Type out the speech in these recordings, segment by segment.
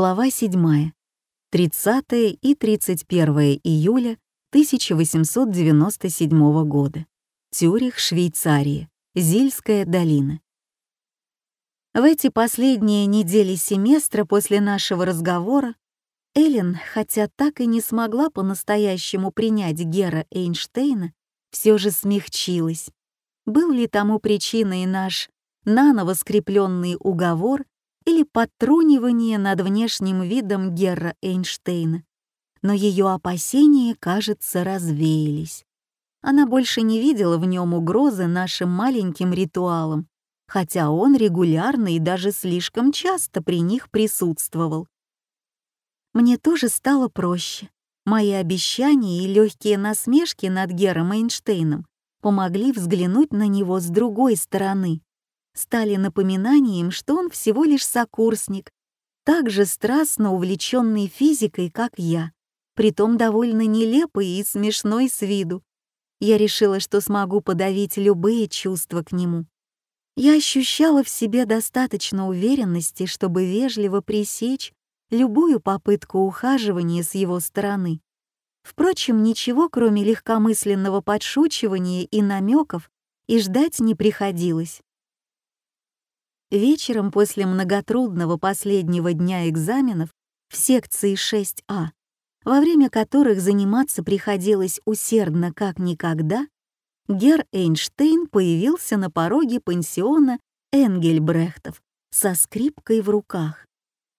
Глава 7. 30 и 31 июля 1897 года. Тюрих, Швейцария. Зильская долина. В эти последние недели семестра после нашего разговора Эллен, хотя так и не смогла по-настоящему принять Гера Эйнштейна, все же смягчилась. Был ли тому причиной наш наново скрепленный уговор или подтрунивание над внешним видом Герра Эйнштейна, но ее опасения, кажется, развеялись. Она больше не видела в нем угрозы нашим маленьким ритуалам, хотя он регулярно и даже слишком часто при них присутствовал. Мне тоже стало проще. Мои обещания и легкие насмешки над Гером Эйнштейном помогли взглянуть на него с другой стороны стали напоминанием, что он всего лишь сокурсник, так же страстно увлеченный физикой, как я, притом довольно нелепый и смешной с виду. Я решила, что смогу подавить любые чувства к нему. Я ощущала в себе достаточно уверенности, чтобы вежливо пресечь любую попытку ухаживания с его стороны. Впрочем, ничего, кроме легкомысленного подшучивания и намеков, и ждать не приходилось. Вечером после многотрудного последнего дня экзаменов в секции 6А, во время которых заниматься приходилось усердно как никогда, Гер Эйнштейн появился на пороге пансиона Энгельбрехтов со скрипкой в руках.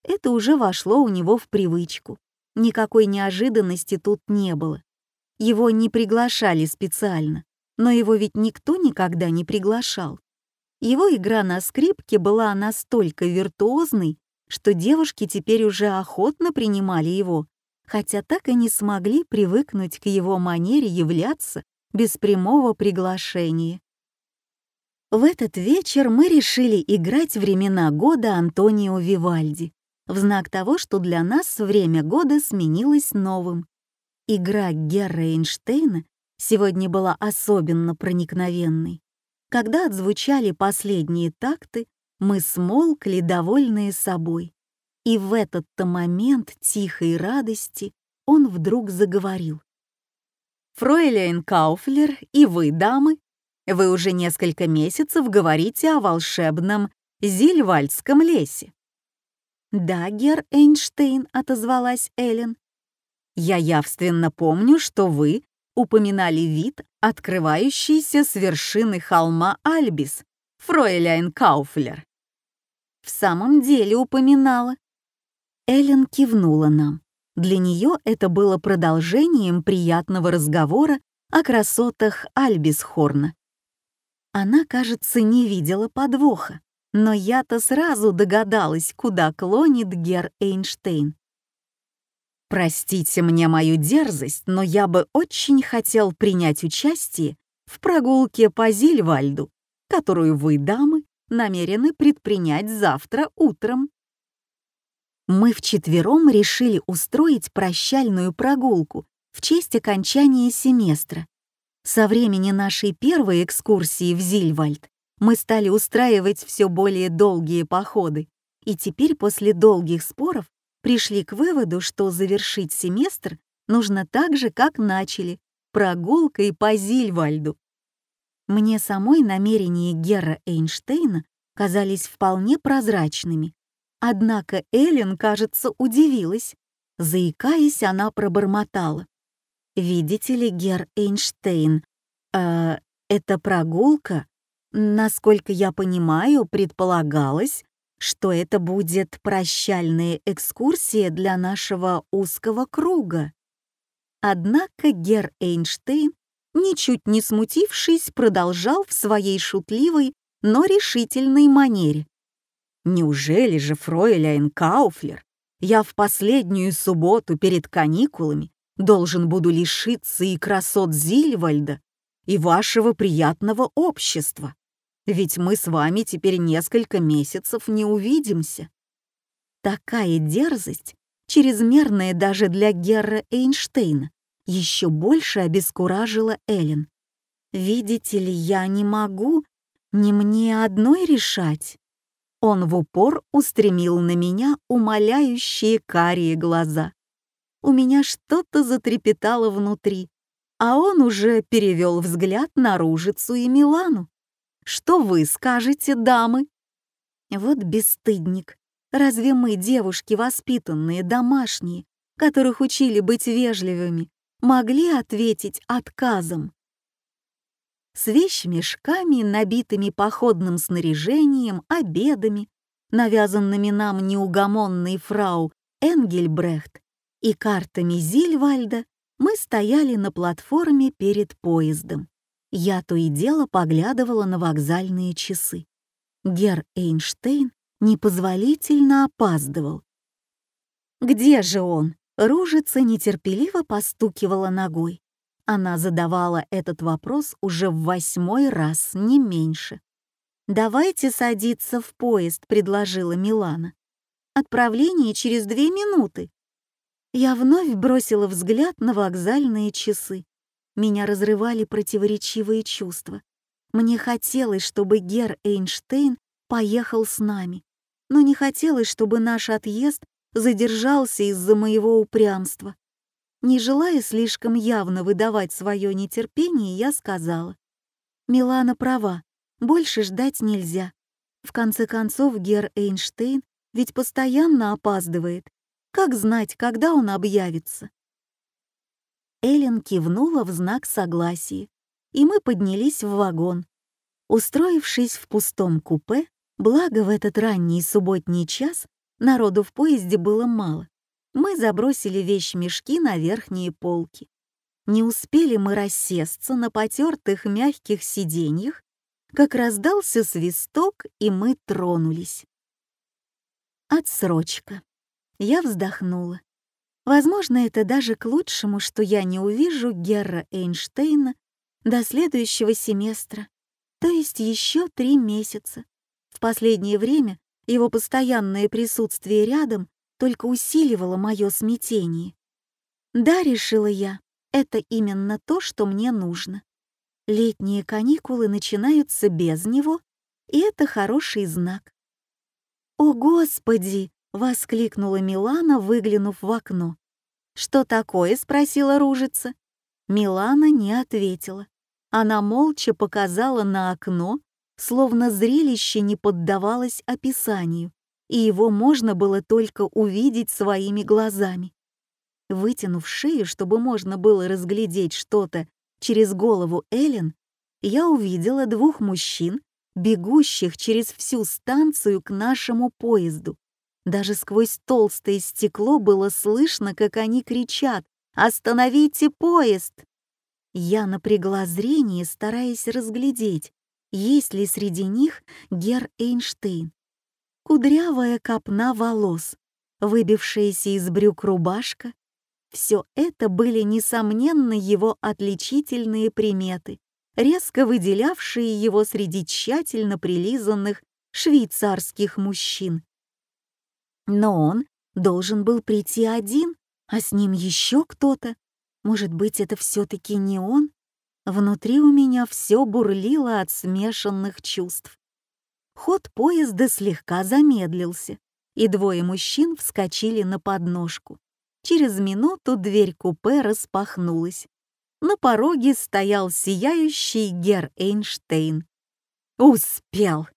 Это уже вошло у него в привычку. Никакой неожиданности тут не было. Его не приглашали специально, но его ведь никто никогда не приглашал. Его игра на скрипке была настолько виртуозной, что девушки теперь уже охотно принимали его, хотя так и не смогли привыкнуть к его манере являться без прямого приглашения. В этот вечер мы решили играть времена года Антонио Вивальди, в знак того, что для нас время года сменилось новым. Игра Герра Эйнштейна сегодня была особенно проникновенной. Когда отзвучали последние такты, мы смолкли, довольные собой. И в этот-то момент тихой радости он вдруг заговорил. «Фройляйн Кауфлер и вы, дамы, вы уже несколько месяцев говорите о волшебном Зильвальдском лесе». «Да, Гер Эйнштейн», — отозвалась Эллен. «Я явственно помню, что вы упоминали вид, открывающийся с вершины холма Альбис, фройляйн Кауфлер. В самом деле упоминала. Эллен кивнула нам. Для нее это было продолжением приятного разговора о красотах Альбисхорна. Она, кажется, не видела подвоха, но я-то сразу догадалась, куда клонит Гер Эйнштейн. Простите мне мою дерзость, но я бы очень хотел принять участие в прогулке по Зильвальду, которую вы, дамы, намерены предпринять завтра утром. Мы вчетвером решили устроить прощальную прогулку в честь окончания семестра. Со времени нашей первой экскурсии в Зильвальд мы стали устраивать все более долгие походы, и теперь после долгих споров пришли к выводу, что завершить семестр нужно так же, как начали, прогулкой по Зильвальду. Мне самой намерения Гера Эйнштейна казались вполне прозрачными, однако Эллен, кажется, удивилась. Заикаясь, она пробормотала. «Видите ли, Гер Эйнштейн, э, эта прогулка, насколько я понимаю, предполагалась что это будет прощальная экскурсия для нашего узкого круга. Однако Гер Эйнштейн, ничуть не смутившись, продолжал в своей шутливой, но решительной манере. «Неужели же, фройляйн Кауфлер, я в последнюю субботу перед каникулами должен буду лишиться и красот Зильвальда, и вашего приятного общества?» Ведь мы с вами теперь несколько месяцев не увидимся. Такая дерзость, чрезмерная даже для Герра Эйнштейна, еще больше обескуражила Эллен. «Видите ли, я не могу, не мне одной решать». Он в упор устремил на меня умоляющие карие глаза. У меня что-то затрепетало внутри, а он уже перевел взгляд на Ружицу и Милану. «Что вы скажете, дамы?» Вот бесстыдник. Разве мы, девушки воспитанные, домашние, которых учили быть вежливыми, могли ответить отказом? С вещмешками, набитыми походным снаряжением, обедами, навязанными нам неугомонной фрау Энгельбрехт и картами Зильвальда, мы стояли на платформе перед поездом. Я то и дело поглядывала на вокзальные часы. Гер Эйнштейн непозволительно опаздывал. «Где же он?» Ружица нетерпеливо постукивала ногой. Она задавала этот вопрос уже в восьмой раз, не меньше. «Давайте садиться в поезд», — предложила Милана. «Отправление через две минуты». Я вновь бросила взгляд на вокзальные часы. Меня разрывали противоречивые чувства. Мне хотелось, чтобы Гер Эйнштейн поехал с нами, но не хотелось, чтобы наш отъезд задержался из-за моего упрямства. Не желая слишком явно выдавать свое нетерпение, я сказала. «Милана права, больше ждать нельзя. В конце концов, Гер Эйнштейн ведь постоянно опаздывает. Как знать, когда он объявится?» Эллен кивнула в знак согласия, и мы поднялись в вагон. Устроившись в пустом купе, благо в этот ранний субботний час народу в поезде было мало, мы забросили вещмешки на верхние полки. Не успели мы рассесться на потертых мягких сиденьях, как раздался свисток, и мы тронулись. Отсрочка. Я вздохнула. Возможно, это даже к лучшему, что я не увижу Герра Эйнштейна до следующего семестра, то есть еще три месяца. В последнее время его постоянное присутствие рядом только усиливало мое смятение. Да, решила я, это именно то, что мне нужно. Летние каникулы начинаются без него, и это хороший знак. «О, Господи!» — воскликнула Милана, выглянув в окно. «Что такое?» — спросила Ружица. Милана не ответила. Она молча показала на окно, словно зрелище не поддавалось описанию, и его можно было только увидеть своими глазами. Вытянув шею, чтобы можно было разглядеть что-то через голову Эллен, я увидела двух мужчин, бегущих через всю станцию к нашему поезду. Даже сквозь толстое стекло было слышно, как они кричат «Остановите поезд!». Я напрягла зрение, стараясь разглядеть, есть ли среди них Гер Эйнштейн. Кудрявая копна волос, выбившаяся из брюк рубашка — все это были, несомненно, его отличительные приметы, резко выделявшие его среди тщательно прилизанных швейцарских мужчин. Но он должен был прийти один, а с ним еще кто-то. Может быть, это все-таки не он? Внутри у меня все бурлило от смешанных чувств. Ход поезда слегка замедлился, и двое мужчин вскочили на подножку. Через минуту дверь купе распахнулась. На пороге стоял сияющий Гер Эйнштейн. «Успел!»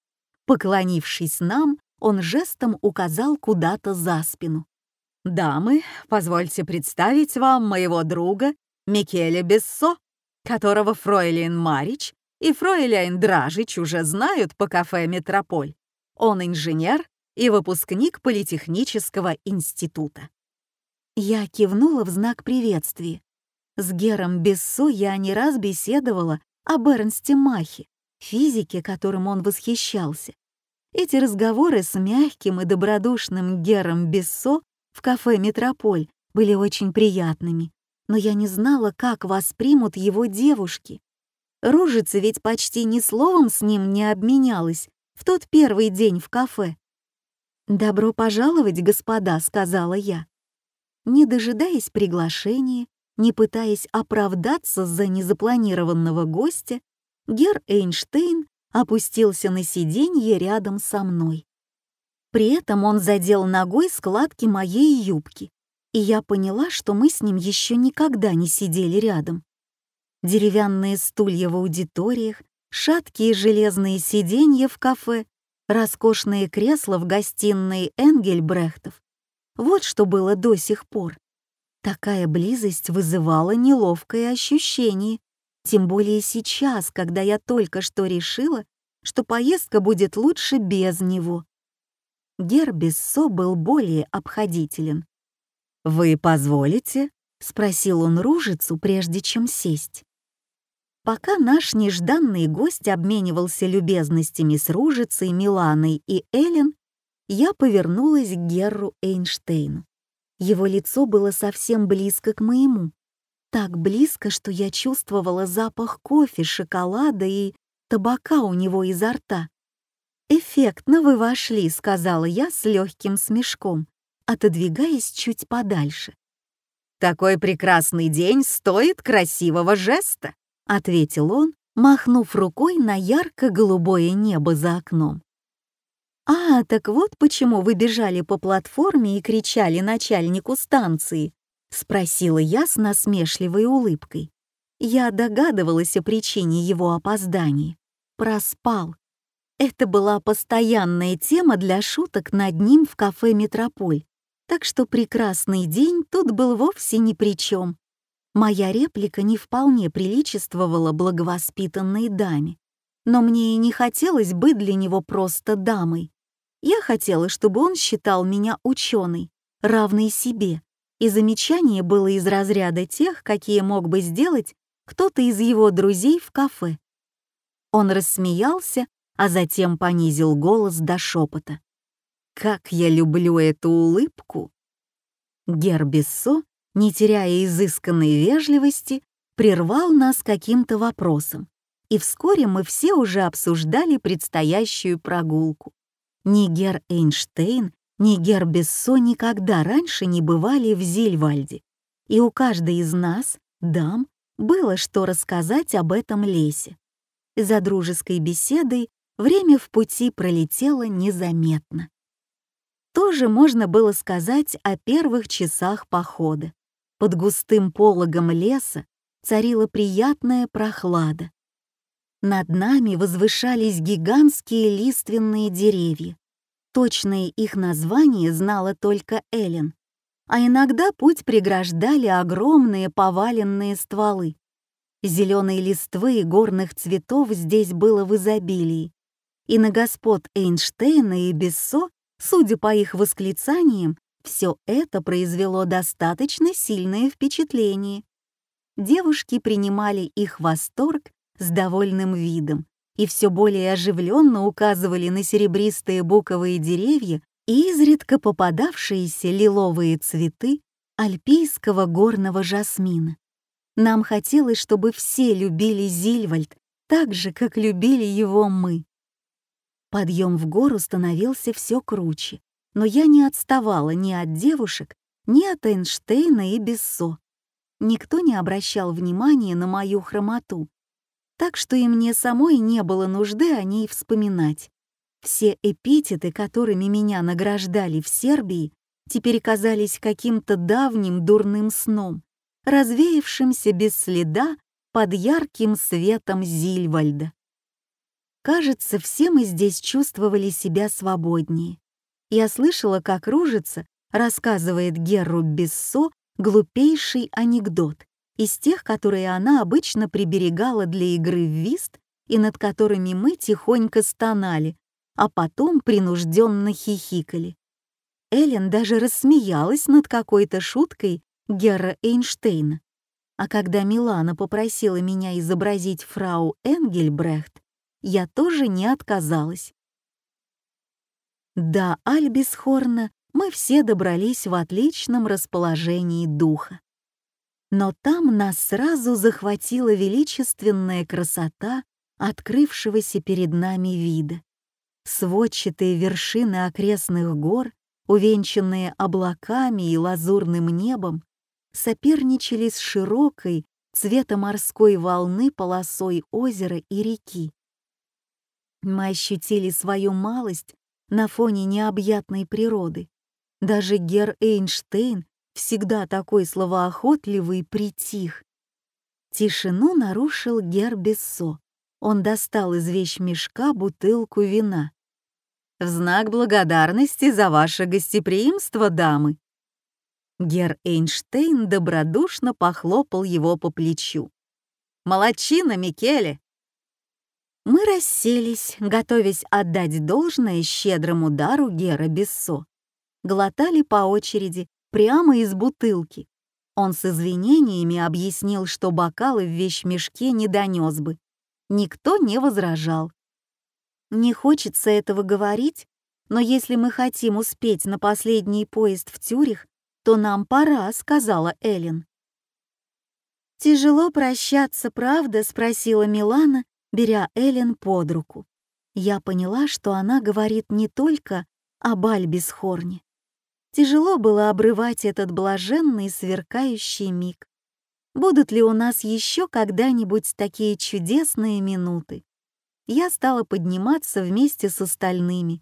Поклонившись нам, он жестом указал куда-то за спину. «Дамы, позвольте представить вам моего друга Микеле Бессо, которого фройлен Марич и фройлен Дражич уже знают по кафе «Метрополь». Он инженер и выпускник Политехнического института». Я кивнула в знак приветствия. С Гером Бессо я не раз беседовала об Эрнсте Махе, физике, которым он восхищался. Эти разговоры с мягким и добродушным Гером Бессо в кафе «Метрополь» были очень приятными, но я не знала, как воспримут его девушки. Ружица ведь почти ни словом с ним не обменялась в тот первый день в кафе. «Добро пожаловать, господа», — сказала я. Не дожидаясь приглашения, не пытаясь оправдаться за незапланированного гостя, Гер Эйнштейн опустился на сиденье рядом со мной. При этом он задел ногой складки моей юбки, и я поняла, что мы с ним еще никогда не сидели рядом. Деревянные стулья в аудиториях, шаткие железные сиденья в кафе, роскошные кресла в гостиной Энгельбрехтов. Вот что было до сих пор. Такая близость вызывала неловкое ощущение, тем более сейчас, когда я только что решила, что поездка будет лучше без него. Гербиссо был более обходителен. «Вы позволите?» — спросил он ружицу, прежде чем сесть. Пока наш нежданный гость обменивался любезностями с Ружицей, Миланой и Эллен, я повернулась к Герру Эйнштейну. Его лицо было совсем близко к моему. Так близко, что я чувствовала запах кофе, шоколада и табака у него изо рта. «Эффектно вы вошли», — сказала я с легким смешком, отодвигаясь чуть подальше. «Такой прекрасный день стоит красивого жеста», — ответил он, махнув рукой на ярко-голубое небо за окном. «А, так вот почему вы бежали по платформе и кричали начальнику станции», — спросила я с насмешливой улыбкой. Я догадывалась о причине его опоздания. Проспал. Это была постоянная тема для шуток над ним в кафе «Метрополь», так что прекрасный день тут был вовсе ни при чем. Моя реплика не вполне приличествовала благовоспитанной даме, но мне и не хотелось быть для него просто дамой. Я хотела, чтобы он считал меня ученой, равной себе, и замечание было из разряда тех, какие мог бы сделать кто-то из его друзей в кафе. Он рассмеялся, а затем понизил голос до шепота. «Как я люблю эту улыбку!» Гербиссо не теряя изысканной вежливости, прервал нас каким-то вопросом, и вскоре мы все уже обсуждали предстоящую прогулку. Ни Гер Эйнштейн, ни Гер Бессо никогда раньше не бывали в Зильвальде, и у каждой из нас, дам, было что рассказать об этом лесе. За дружеской беседой время в пути пролетело незаметно. Тоже можно было сказать о первых часах похода. Под густым пологом леса царила приятная прохлада. Над нами возвышались гигантские лиственные деревья. Точное их название знала только Эллен, а иногда путь преграждали огромные поваленные стволы. Зеленой листвы и горных цветов здесь было в изобилии, и на господ Эйнштейна и Бессо, судя по их восклицаниям, все это произвело достаточно сильное впечатление. Девушки принимали их восторг с довольным видом и все более оживленно указывали на серебристые буковые деревья и изредка попадавшиеся лиловые цветы альпийского горного жасмина. Нам хотелось, чтобы все любили Зильвальд так же, как любили его мы. Подъем в гору становился все круче, но я не отставала ни от девушек, ни от Эйнштейна и Бессо. Никто не обращал внимания на мою хромоту, так что и мне самой не было нужды о ней вспоминать. Все эпитеты, которыми меня награждали в Сербии, теперь казались каким-то давним дурным сном, развеявшимся без следа под ярким светом Зильвальда. Кажется, все мы здесь чувствовали себя свободнее. Я слышала, как Ружица рассказывает Герру Бессо глупейший анекдот из тех, которые она обычно приберегала для игры в вист и над которыми мы тихонько стонали, а потом принужденно хихикали. Эллен даже рассмеялась над какой-то шуткой Герра Эйнштейна. А когда Милана попросила меня изобразить фрау Энгельбрехт, я тоже не отказалась. До Альбисхорна мы все добрались в отличном расположении духа. Но там нас сразу захватила величественная красота открывшегося перед нами вида. Сводчатые вершины окрестных гор, увенчанные облаками и лазурным небом, соперничали с широкой, цвета морской волны полосой озера и реки. Мы ощутили свою малость на фоне необъятной природы. Даже Гер Эйнштейн, всегда такой словоохотливый, притих. Тишину нарушил Гер Бессо. Он достал из вещмешка бутылку вина. «В знак благодарности за ваше гостеприимство, дамы!» Гер Эйнштейн добродушно похлопал его по плечу. «Молодчина, Микеле!» Мы расселись, готовясь отдать должное щедрому дару Гера Бессо. Глотали по очереди, прямо из бутылки. Он с извинениями объяснил, что бокалы в вещмешке не донес бы. Никто не возражал. Не хочется этого говорить, но если мы хотим успеть на последний поезд в Тюрих, то нам пора, сказала Эллен. «Тяжело прощаться, правда?» — спросила Милана, беря Эллен под руку. Я поняла, что она говорит не только об Альбисхорне. Тяжело было обрывать этот блаженный сверкающий миг. Будут ли у нас еще когда-нибудь такие чудесные минуты? Я стала подниматься вместе с остальными,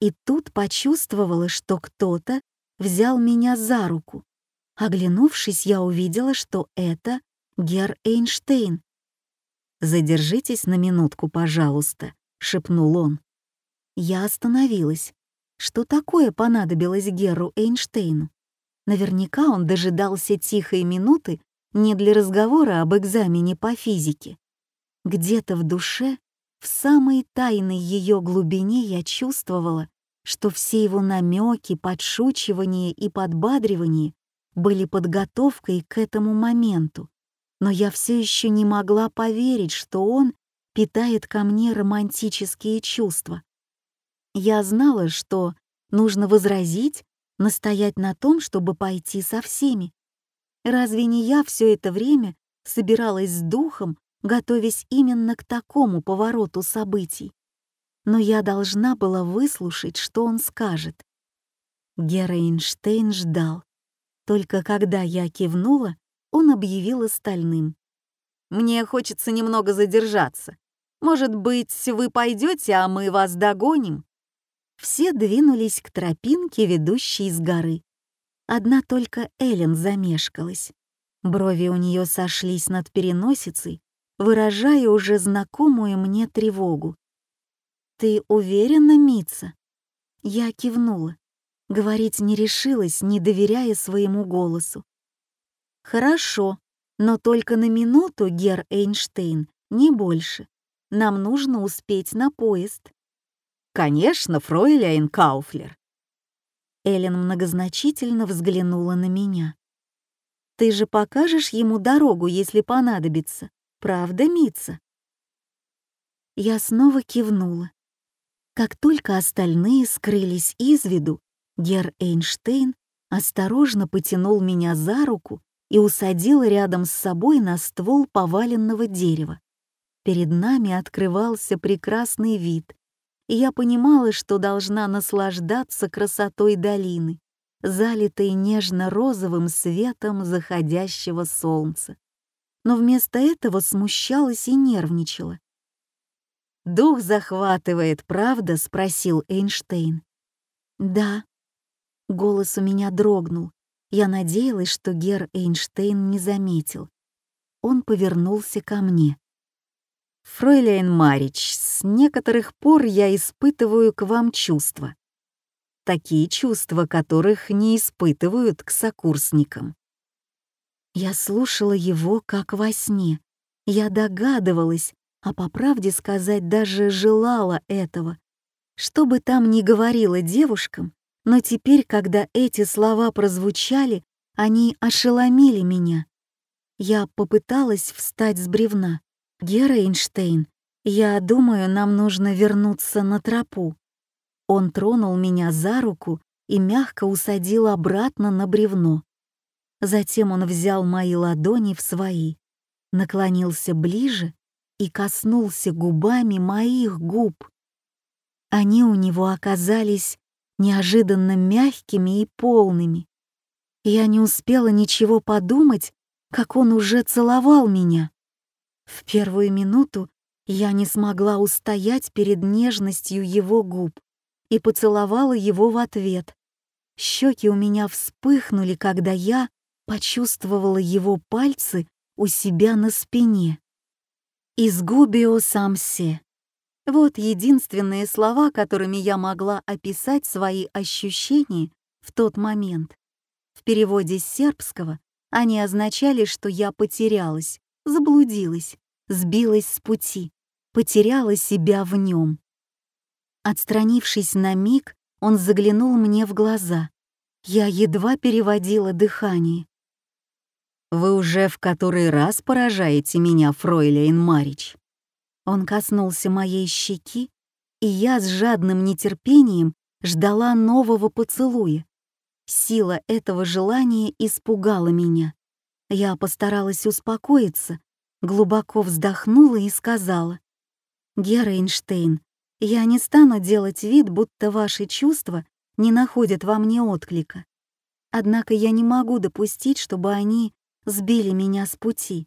и тут почувствовала, что кто-то взял меня за руку. Оглянувшись, я увидела, что это Гер Эйнштейн, «Задержитесь на минутку, пожалуйста», — шепнул он. Я остановилась. Что такое понадобилось Геру Эйнштейну? Наверняка он дожидался тихой минуты не для разговора об экзамене по физике. Где-то в душе, в самой тайной ее глубине я чувствовала, что все его намеки, подшучивания и подбадривания были подготовкой к этому моменту но я все еще не могла поверить, что он питает ко мне романтические чувства. Я знала, что нужно возразить, настоять на том, чтобы пойти со всеми. Разве не я все это время собиралась с духом, готовясь именно к такому повороту событий? Но я должна была выслушать, что он скажет. Гера ждал. Только когда я кивнула, он объявил остальным. «Мне хочется немного задержаться. Может быть, вы пойдете, а мы вас догоним?» Все двинулись к тропинке, ведущей с горы. Одна только Эллен замешкалась. Брови у нее сошлись над переносицей, выражая уже знакомую мне тревогу. «Ты уверена, Митца?» Я кивнула. Говорить не решилась, не доверяя своему голосу. «Хорошо, но только на минуту, Гер Эйнштейн, не больше. Нам нужно успеть на поезд». «Конечно, фройляйн Кауфлер». Эллен многозначительно взглянула на меня. «Ты же покажешь ему дорогу, если понадобится, правда, Митца?» Я снова кивнула. Как только остальные скрылись из виду, Гер Эйнштейн осторожно потянул меня за руку и усадил рядом с собой на ствол поваленного дерева. Перед нами открывался прекрасный вид, и я понимала, что должна наслаждаться красотой долины, залитой нежно-розовым светом заходящего солнца. Но вместо этого смущалась и нервничала. «Дух захватывает, правда?» — спросил Эйнштейн. «Да». Голос у меня дрогнул, я надеялась, что Гер Эйнштейн не заметил. Он повернулся ко мне. «Фройляйн Марич, с некоторых пор я испытываю к вам чувства. Такие чувства, которых не испытывают к сокурсникам». Я слушала его как во сне. Я догадывалась, а по правде сказать даже желала этого. Что бы там ни говорила девушкам, но теперь, когда эти слова прозвучали, они ошеломили меня. Я попыталась встать с бревна. «Гера Эйнштейн, я думаю, нам нужно вернуться на тропу». Он тронул меня за руку и мягко усадил обратно на бревно. Затем он взял мои ладони в свои, наклонился ближе и коснулся губами моих губ. Они у него оказались неожиданно мягкими и полными. Я не успела ничего подумать, как он уже целовал меня. В первую минуту я не смогла устоять перед нежностью его губ и поцеловала его в ответ. Щеки у меня вспыхнули, когда я почувствовала его пальцы у себя на спине. «Изгубио самсе». Вот единственные слова, которыми я могла описать свои ощущения в тот момент. В переводе с сербского они означали, что я потерялась, заблудилась, сбилась с пути, потеряла себя в нем. Отстранившись на миг, он заглянул мне в глаза. Я едва переводила дыхание. «Вы уже в который раз поражаете меня, фройлейн Марич?» Он коснулся моей щеки, и я с жадным нетерпением ждала нового поцелуя. Сила этого желания испугала меня. Я постаралась успокоиться, глубоко вздохнула и сказала, «Гера Эйнштейн, я не стану делать вид, будто ваши чувства не находят во мне отклика. Однако я не могу допустить, чтобы они сбили меня с пути.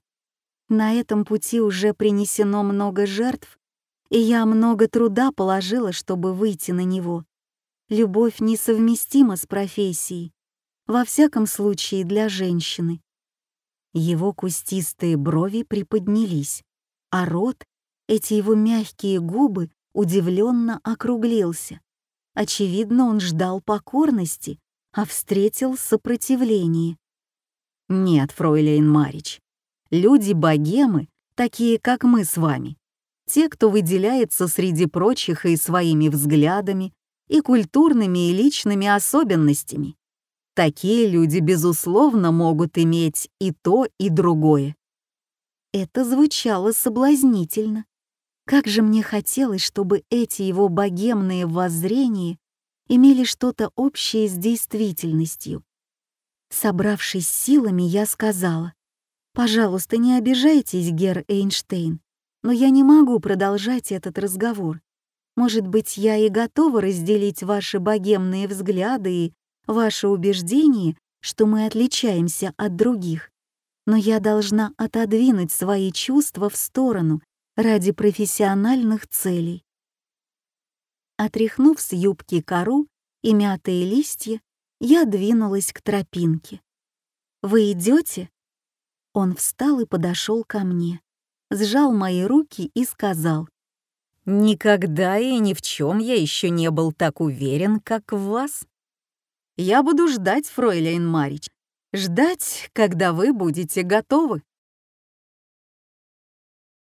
На этом пути уже принесено много жертв, и я много труда положила, чтобы выйти на него. Любовь несовместима с профессией, во всяком случае для женщины. Его кустистые брови приподнялись, а рот, эти его мягкие губы удивленно округлился. Очевидно, он ждал покорности, а встретил сопротивление. Нет, фройлейн Марич, люди-богемы, такие как мы с вами, те, кто выделяется среди прочих и своими взглядами, и культурными и личными особенностями. Такие люди, безусловно, могут иметь и то, и другое. Это звучало соблазнительно. Как же мне хотелось, чтобы эти его богемные воззрения имели что-то общее с действительностью. Собравшись силами, я сказала, «Пожалуйста, не обижайтесь, Гер Эйнштейн, но я не могу продолжать этот разговор. Может быть, я и готова разделить ваши богемные взгляды и ваше убеждение, что мы отличаемся от других, но я должна отодвинуть свои чувства в сторону ради профессиональных целей. Отряхнув с юбки кору и мятые листья, я двинулась к тропинке. «Вы идете? Он встал и подошел ко мне, сжал мои руки и сказал, «Никогда и ни в чем я еще не был так уверен, как в вас. Я буду ждать, фройлейн Марич, ждать, когда вы будете готовы».